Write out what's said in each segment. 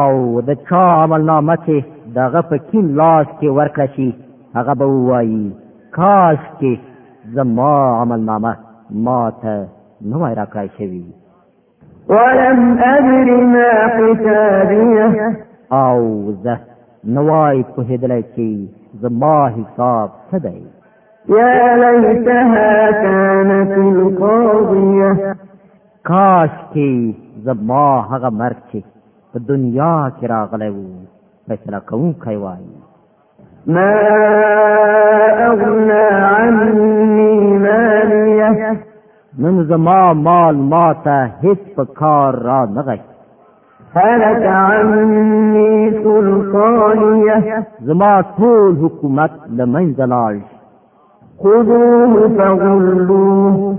او د چا عمل نامه چې دغه په کین لاس کې ورکړه شي هغه به وایي کاش کې زما عمل نامه ما ته نه وای راکړای شوي ولم ادر ما حسابيه او زه نوای په هدلای کې زما حساب څه دی يا ليتها كانت القاضية کاش کې زما هغه مرګ چې په دنیا کې راغلی وو فیصله کوونکی وای ما اغنا عني ماليه نن زما مال ما ته هیڅ په کار را نه غی هلك عني سلطانيه زما ټول حکومت لمنځه لاړ خذوه فغلوه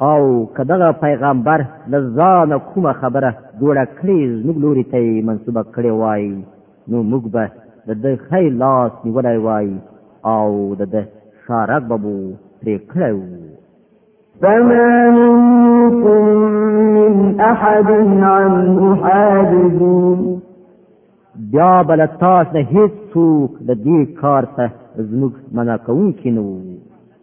او که دغه پیغمبر له ځانه کومه خبره جوړه کړې زموږ لوري ته یې منسوبه کړې وای نو موږ به د ده ښی لاس نیولی وای او د ده شارک به مو پرې کړی و فما منكم من أحد عنه حاجزين بیا بل تاسو نه هیڅ څوک د دې کار ته زموږ منع کوونکي نه وو